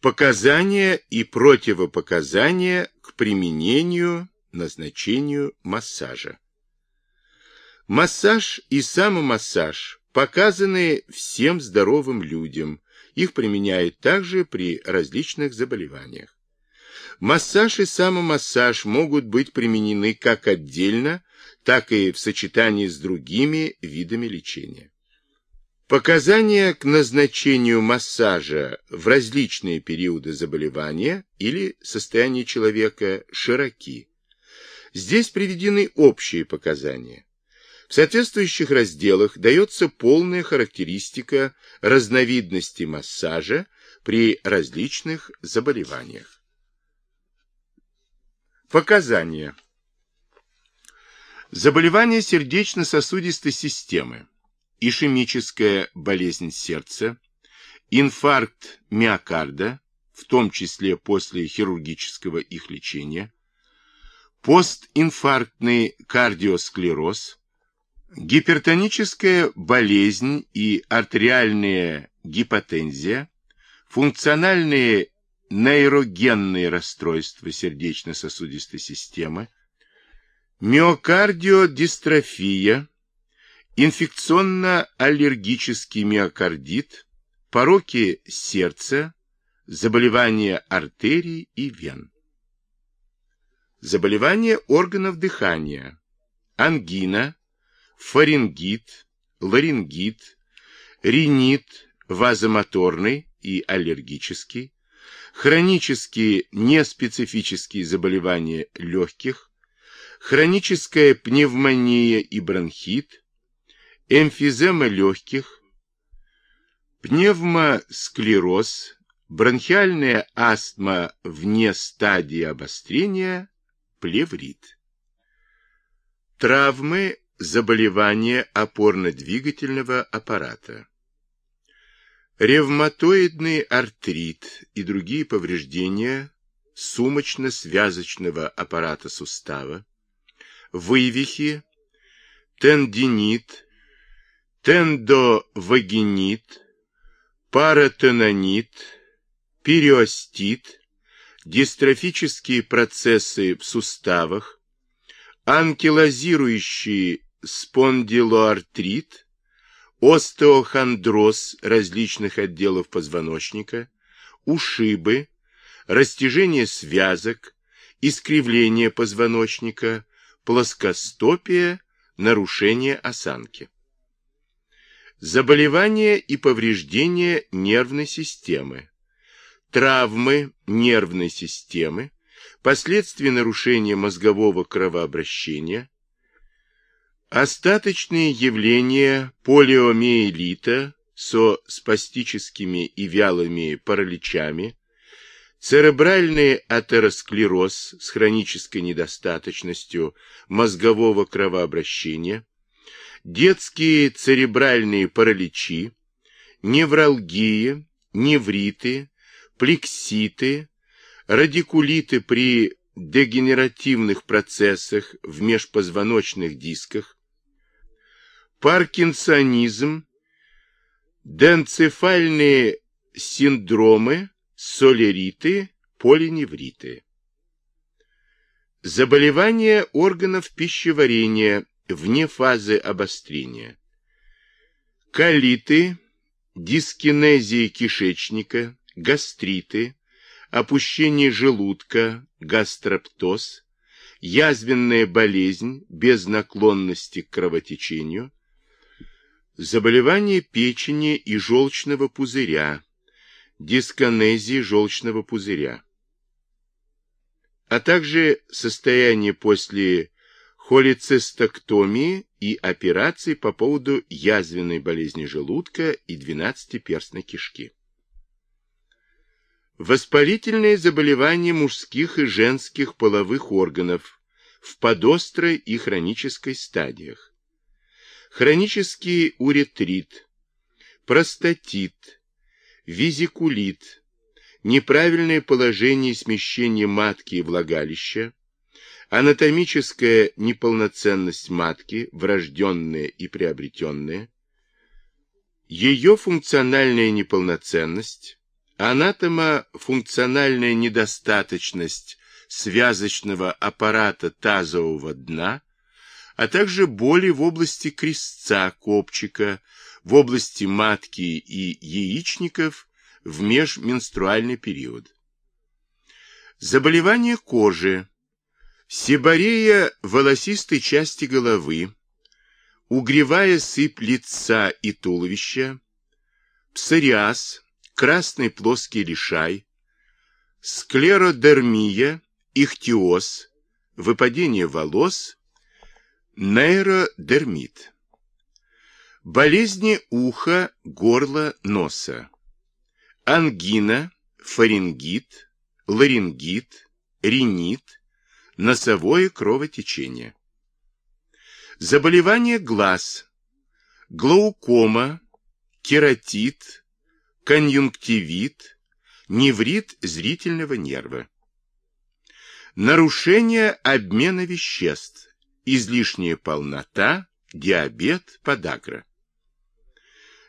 Показания и противопоказания к применению, назначению массажа. Массаж и самомассаж показаны всем здоровым людям. Их применяют также при различных заболеваниях. Массаж и самомассаж могут быть применены как отдельно, так и в сочетании с другими видами лечения. Показания к назначению массажа в различные периоды заболевания или состояния человека широки. Здесь приведены общие показания. В соответствующих разделах дается полная характеристика разновидностей массажа при различных заболеваниях. Показания. Заболевания сердечно-сосудистой системы ишемическая болезнь сердца, инфаркт миокарда, в том числе после хирургического их лечения, постинфарктный кардиосклероз, гипертоническая болезнь и артериальная гипотензия, функциональные нейрогенные расстройства сердечно-сосудистой системы, миокардиодистрофия, инфекционно-аллергический миокардит, пороки сердца, заболевания артерий и вен. Заболевания органов дыхания, ангина, фарингит, ларингит, ринит вазомоторный и аллергический, хронические неспецифические заболевания легких, хроническая пневмония и бронхит, эмфизема легких, пневмосклероз, бронхиальная астма вне стадии обострения, плеврит. Травмы, заболевания опорно-двигательного аппарата. Ревматоидный артрит и другие повреждения сумочно-связочного аппарата сустава, вывихи, тендинит, тендовагинит, паратенонит, периостит, дистрофические процессы в суставах, анкилозирующий спондилоартрит, остеохондроз различных отделов позвоночника, ушибы, растяжение связок, искривление позвоночника, плоскостопие, нарушение осанки. Заболевания и повреждения нервной системы, травмы нервной системы, последствия нарушения мозгового кровообращения, остаточные явления полиомиелита со спастическими и вялыми параличами, церебральный атеросклероз с хронической недостаточностью мозгового кровообращения, детские церебральные параличи, невралгии, невриты, плекситы, радикулиты при дегенеративных процессах в межпозвоночных дисках, паркинсонизм, денцефальные синдромы, солериты, полиневриты. Заболевания органов пищеварения вне фазы обострения. Колиты, дискинезии кишечника, гастриты, опущение желудка, гастроптоз, язвенная болезнь без наклонности к кровотечению, заболевание печени и желчного пузыря, дисконезии желчного пузыря, а также состояние после холецистектомии и операций по поводу язвенной болезни желудка и двенадцатиперстной кишки. Воспалительные заболевания мужских и женских половых органов в подострой и хронической стадиях. Хронический уретрит, простатит, визикулит, неправильное положение и смещение матки и влагалища, анатомическая неполноценность матки, врожденная и приобретенная, ее функциональная неполноценность, Анатомо-функциональная недостаточность связочного аппарата тазового дна, а также боли в области крестца копчика, в области матки и яичников в межменструальный период. Заболевания кожи, сиборея волосистой части головы, угревая сыпь лица и туловища, псориаз, красный плоский лишай, склеродермия, ихтиоз, выпадение волос, нейродермит. Болезни уха, горла, носа. Ангина, фарингит, ларингит, ринит, носовое кровотечение. Заболевания глаз, глаукома, кератит, конъюнктивит, неврит зрительного нерва. Нарушение обмена веществ, излишняя полнота, диабет, подагра.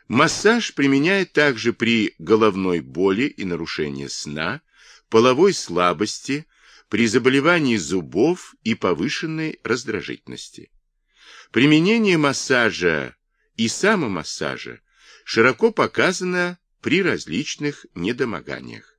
Массаж применяют также при головной боли и нарушении сна, половой слабости, при заболевании зубов и повышенной раздражительности. Применение массажа и самомассажа широко показано при различных недомоганиях.